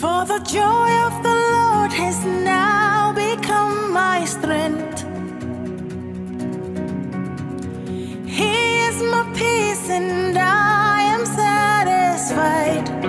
For the joy of the Lord has now become my strength. He is my peace, and I am satisfied.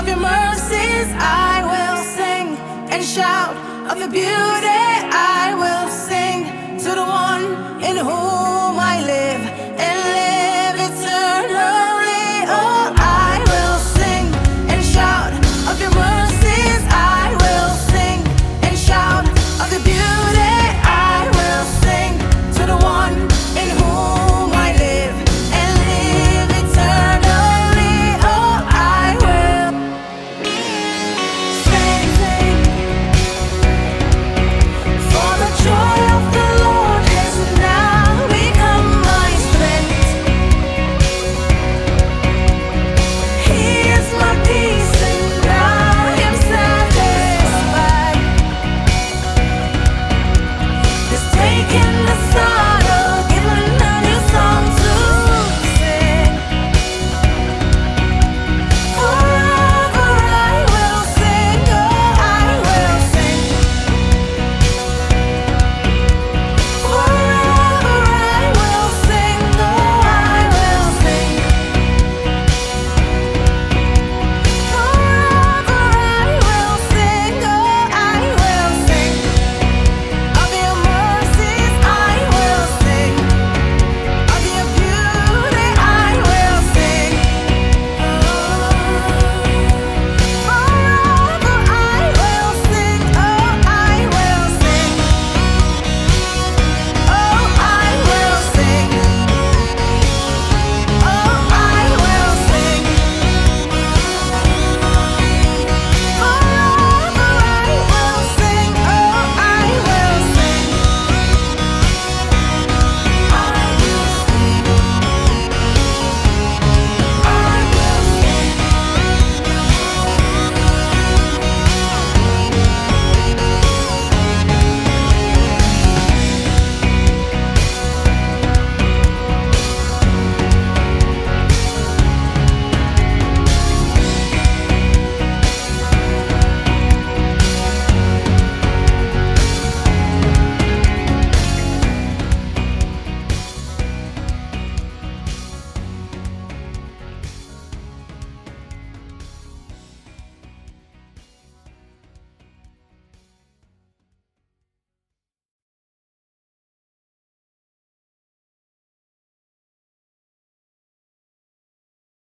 of your mercies I will sing and shout. Of your beauty I will